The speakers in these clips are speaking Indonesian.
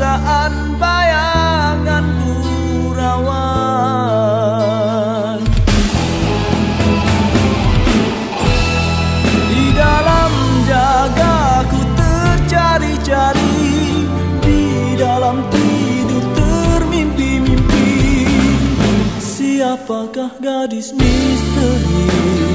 Perasaan bayangan gurauan Di dalam jagaku tercari-cari Di dalam tidur termimpi-mimpi. Siapakah gadis misteri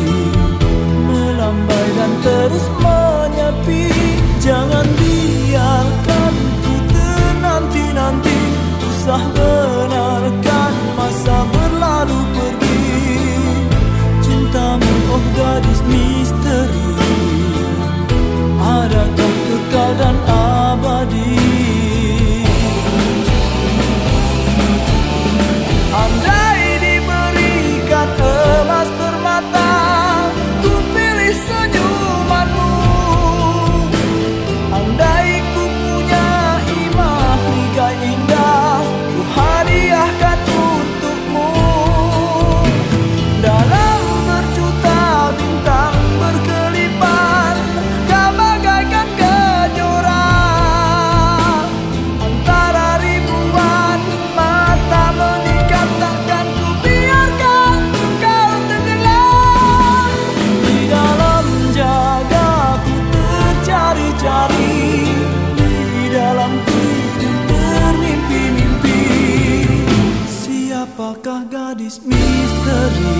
misteri.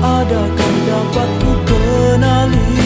Adakah dapat ku kenali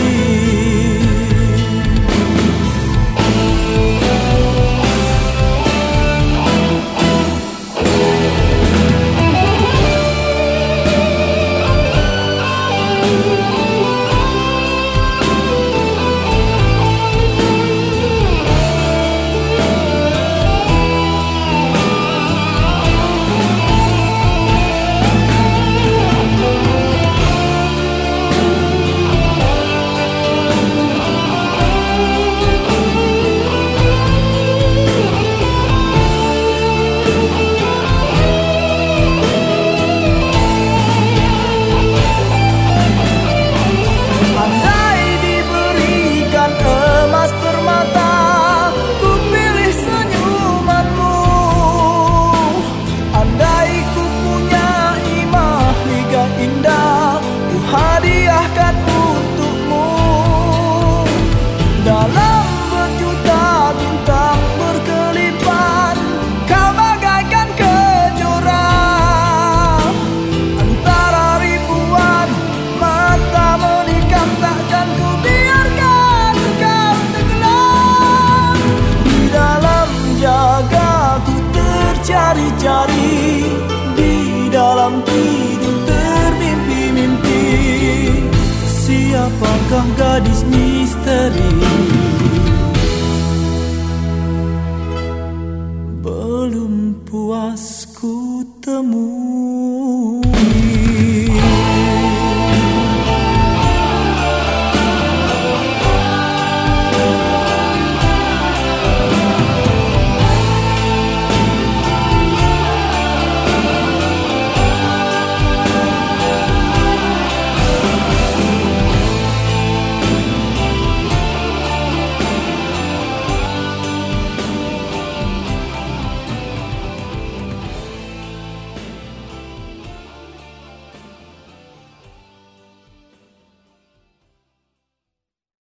amour.